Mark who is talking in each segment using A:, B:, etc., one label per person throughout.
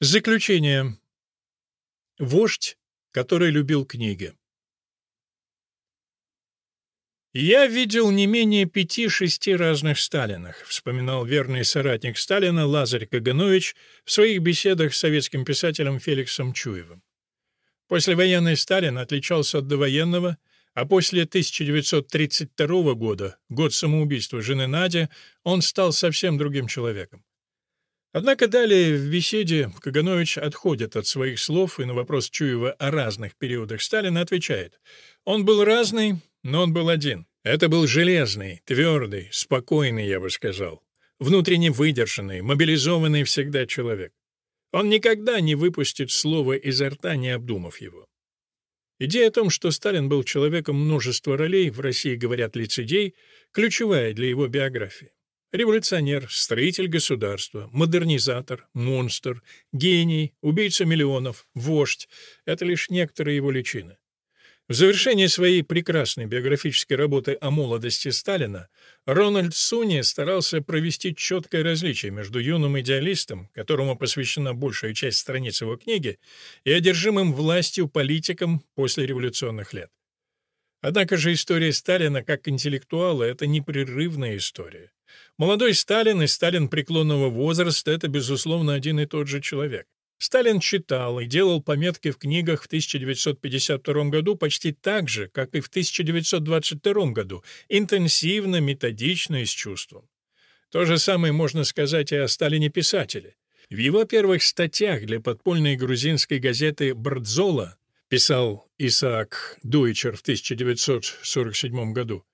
A: Заключение. Вождь, который любил книги. «Я видел не менее пяти-шести разных Сталинах», вспоминал верный соратник Сталина Лазарь Каганович в своих беседах с советским писателем Феликсом Чуевым. Послевоенный Сталин отличался от довоенного, а после 1932 года, год самоубийства жены Нади, он стал совсем другим человеком. Однако далее в беседе Каганович отходит от своих слов и на вопрос Чуева о разных периодах Сталина отвечает. Он был разный, но он был один. Это был железный, твердый, спокойный, я бы сказал, внутренне выдержанный, мобилизованный всегда человек. Он никогда не выпустит слово изо рта, не обдумав его. Идея о том, что Сталин был человеком множества ролей, в России говорят лицедей, ключевая для его биографии. Революционер, строитель государства, модернизатор, монстр, гений, убийца миллионов, вождь — это лишь некоторые его личины. В завершении своей прекрасной биографической работы о молодости Сталина Рональд Суни старался провести четкое различие между юным идеалистом, которому посвящена большая часть страниц его книги, и одержимым властью политиком после революционных лет. Однако же история Сталина как интеллектуала — это непрерывная история. Молодой Сталин и Сталин преклонного возраста — это, безусловно, один и тот же человек. Сталин читал и делал пометки в книгах в 1952 году почти так же, как и в 1922 году, интенсивно, методично и с чувством. То же самое можно сказать и о Сталине-писателе. В его первых статьях для подпольной грузинской газеты «Бардзола» писал Исаак Дуйчер в 1947 году,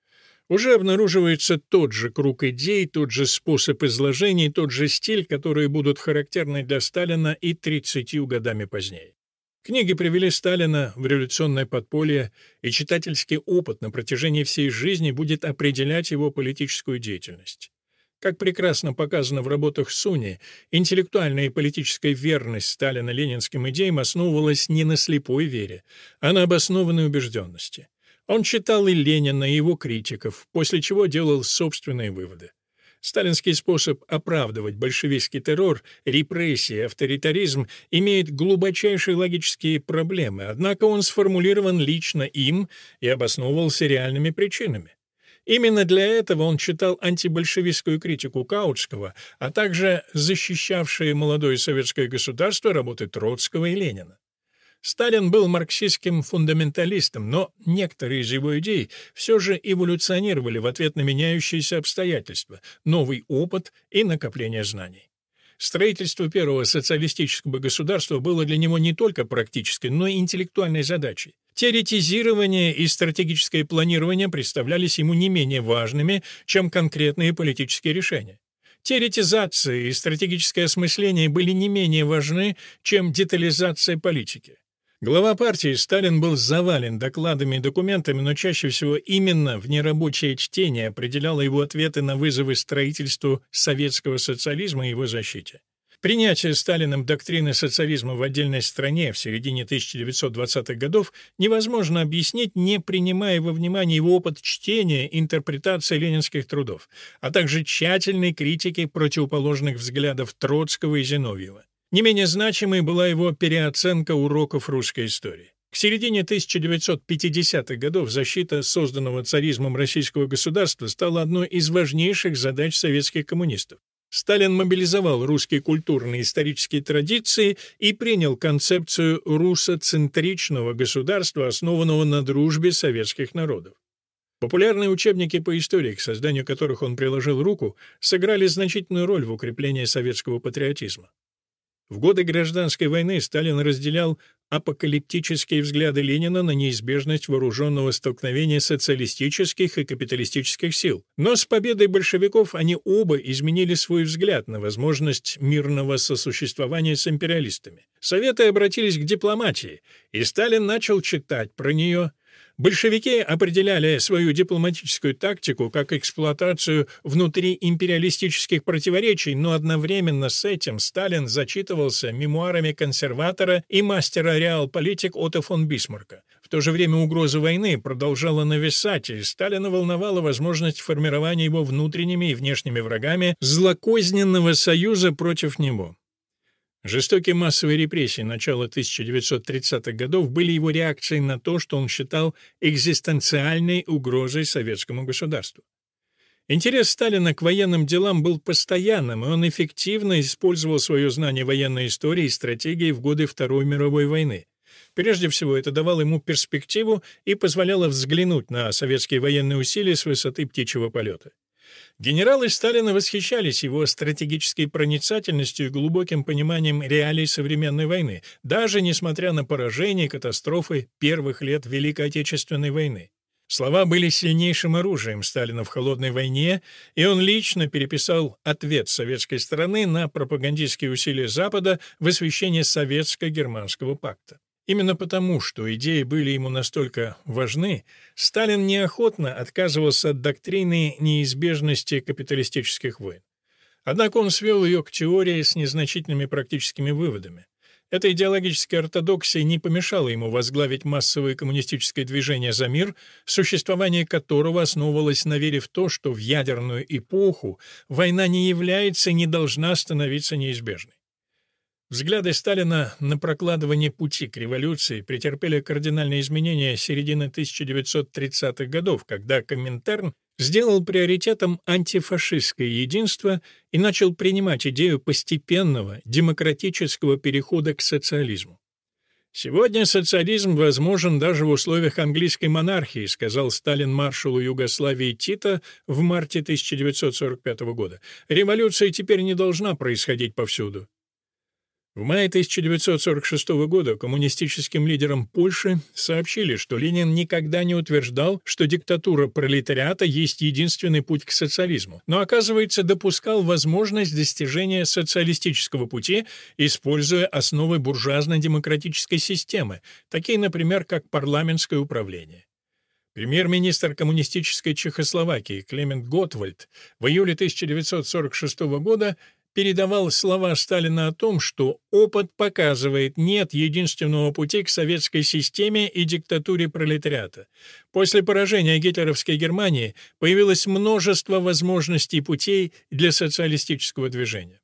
A: уже обнаруживается тот же круг идей, тот же способ изложения, тот же стиль, которые будут характерны для Сталина и 30 годами позднее. Книги привели Сталина в революционное подполье, и читательский опыт на протяжении всей жизни будет определять его политическую деятельность. Как прекрасно показано в работах Суни, интеллектуальная и политическая верность Сталина ленинским идеям основывалась не на слепой вере, а на обоснованной убежденности. Он читал и Ленина, и его критиков, после чего делал собственные выводы. Сталинский способ оправдывать большевистский террор, репрессии, авторитаризм имеет глубочайшие логические проблемы, однако он сформулирован лично им и обосновывался реальными причинами. Именно для этого он читал антибольшевистскую критику Каутского, а также защищавшие молодое советское государство работы Троцкого и Ленина. Сталин был марксистским фундаменталистом, но некоторые из его идей все же эволюционировали в ответ на меняющиеся обстоятельства, новый опыт и накопление знаний. Строительство первого социалистического государства было для него не только практической, но и интеллектуальной задачей. Теоретизирование и стратегическое планирование представлялись ему не менее важными, чем конкретные политические решения. Теоретизация и стратегическое осмысление были не менее важны, чем детализация политики. Глава партии Сталин был завален докладами и документами, но чаще всего именно в нерабочее чтение определяло его ответы на вызовы строительству советского социализма и его защите. Принятие Сталиным доктрины социализма в отдельной стране в середине 1920-х годов невозможно объяснить, не принимая во внимание его опыт чтения интерпретации ленинских трудов, а также тщательной критики противоположных взглядов Троцкого и Зиновьева. Не менее значимой была его переоценка уроков русской истории. К середине 1950-х годов защита созданного царизмом российского государства стала одной из важнейших задач советских коммунистов. Сталин мобилизовал русские культурные и исторические традиции и принял концепцию русоцентричного государства, основанного на дружбе советских народов. Популярные учебники по истории, к созданию которых он приложил руку, сыграли значительную роль в укреплении советского патриотизма. В годы гражданской войны Сталин разделял апокалиптические взгляды Ленина на неизбежность вооруженного столкновения социалистических и капиталистических сил. Но с победой большевиков они оба изменили свой взгляд на возможность мирного сосуществования с империалистами. Советы обратились к дипломатии, и Сталин начал читать про нее – Большевики определяли свою дипломатическую тактику как эксплуатацию внутри империалистических противоречий, но одновременно с этим Сталин зачитывался мемуарами консерватора и мастера реал-политик Отто фон Бисмарка. В то же время угроза войны продолжала нависать, и Сталина волновала возможность формирования его внутренними и внешними врагами злокозненного союза против него. Жестокие массовые репрессии начала 1930-х годов были его реакцией на то, что он считал экзистенциальной угрозой советскому государству. Интерес Сталина к военным делам был постоянным, и он эффективно использовал свое знание военной истории и стратегии в годы Второй мировой войны. Прежде всего, это давало ему перспективу и позволяло взглянуть на советские военные усилия с высоты птичьего полета. Генералы Сталина восхищались его стратегической проницательностью и глубоким пониманием реалий современной войны, даже несмотря на поражение и катастрофы первых лет Великой Отечественной войны. Слова были сильнейшим оружием Сталина в холодной войне, и он лично переписал ответ советской стороны на пропагандистские усилия Запада в освещении советско-германского пакта. Именно потому, что идеи были ему настолько важны, Сталин неохотно отказывался от доктрины неизбежности капиталистических войн. Однако он свел ее к теории с незначительными практическими выводами. Эта идеологическая ортодоксия не помешала ему возглавить массовое коммунистическое движение «За мир», существование которого основывалось на вере в то, что в ядерную эпоху война не является и не должна становиться неизбежной. Взгляды Сталина на прокладывание пути к революции претерпели кардинальные изменения середины 1930-х годов, когда Коминтерн сделал приоритетом антифашистское единство и начал принимать идею постепенного демократического перехода к социализму. «Сегодня социализм возможен даже в условиях английской монархии», сказал Сталин маршалу Югославии Тита в марте 1945 года. «Революция теперь не должна происходить повсюду. В мае 1946 года коммунистическим лидерам Польши сообщили, что Ленин никогда не утверждал, что диктатура пролетариата есть единственный путь к социализму, но, оказывается, допускал возможность достижения социалистического пути, используя основы буржуазно-демократической системы, такие, например, как парламентское управление. Премьер-министр коммунистической Чехословакии Клемент Готвальд в июле 1946 года передавал слова Сталина о том, что опыт показывает, нет единственного пути к советской системе и диктатуре пролетариата. После поражения гитлеровской Германии появилось множество возможностей и путей для социалистического движения.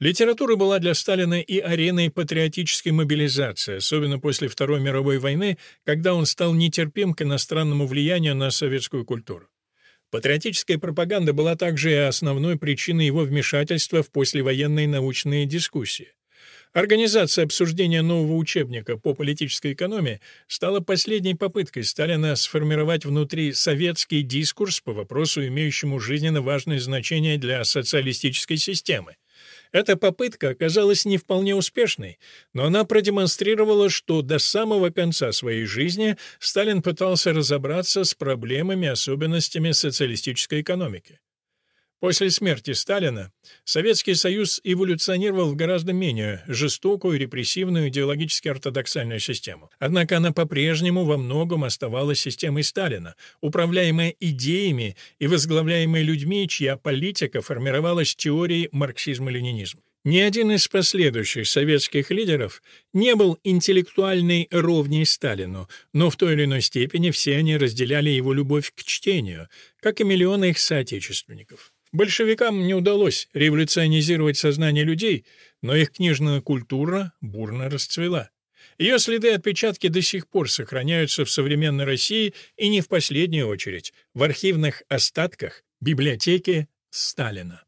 A: Литература была для Сталина и ареной патриотической мобилизации, особенно после Второй мировой войны, когда он стал нетерпим к иностранному влиянию на советскую культуру. Патриотическая пропаганда была также и основной причиной его вмешательства в послевоенные научные дискуссии. Организация обсуждения нового учебника по политической экономии стала последней попыткой Сталина сформировать внутри советский дискурс по вопросу, имеющему жизненно важное значение для социалистической системы. Эта попытка оказалась не вполне успешной, но она продемонстрировала, что до самого конца своей жизни Сталин пытался разобраться с проблемами и особенностями социалистической экономики. После смерти Сталина Советский Союз эволюционировал в гораздо менее жестокую, репрессивную, идеологически ортодоксальную систему. Однако она по-прежнему во многом оставалась системой Сталина, управляемой идеями и возглавляемой людьми, чья политика формировалась теорией марксизма-ленинизма. Ни один из последующих советских лидеров не был интеллектуальной ровней Сталину, но в той или иной степени все они разделяли его любовь к чтению, как и миллионы их соотечественников. Большевикам не удалось революционизировать сознание людей, но их книжная культура бурно расцвела. Ее следы и отпечатки до сих пор сохраняются в современной России и не в последнюю очередь в архивных остатках библиотеки Сталина.